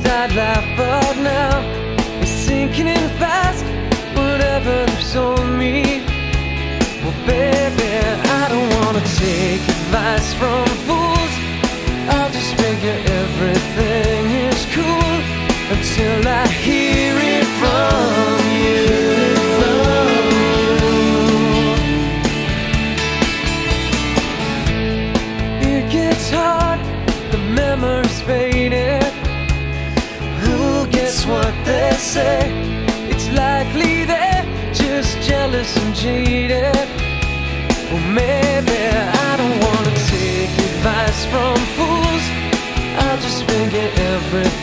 I'd laugh, but now it's sinking in fast. Whatever lives on me. Well, baby, I don't wanna take advice from fools. What they say? It's likely they're just jealous and jaded. Well, maybe I don't wanna take advice from fools. I'll just figure everything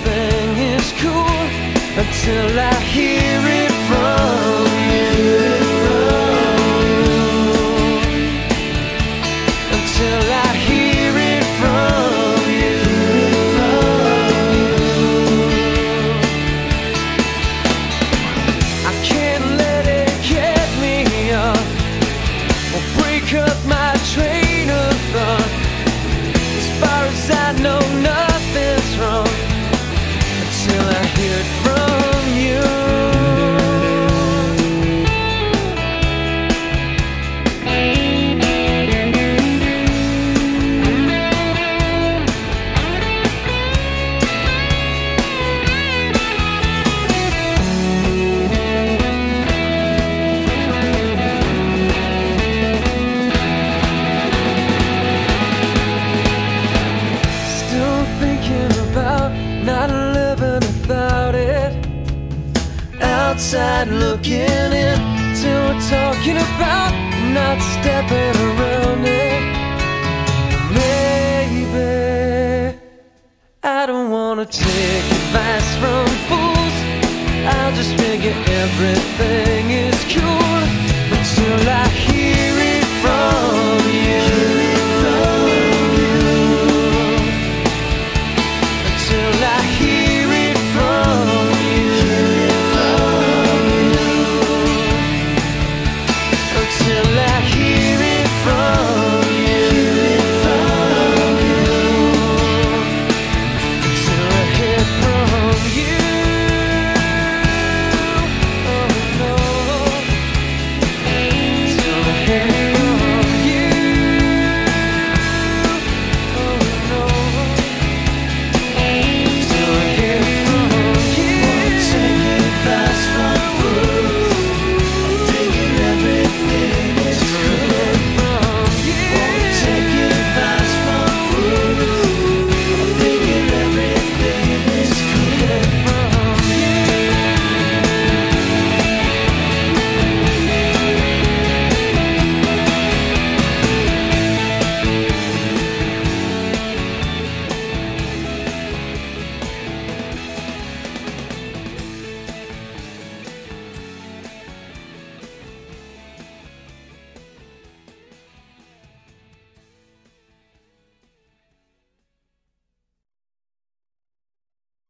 I know, outside looking in till we're talking about not stepping around it. Maybe I don't wanna take advice from fools. I just figure everything is cool until I.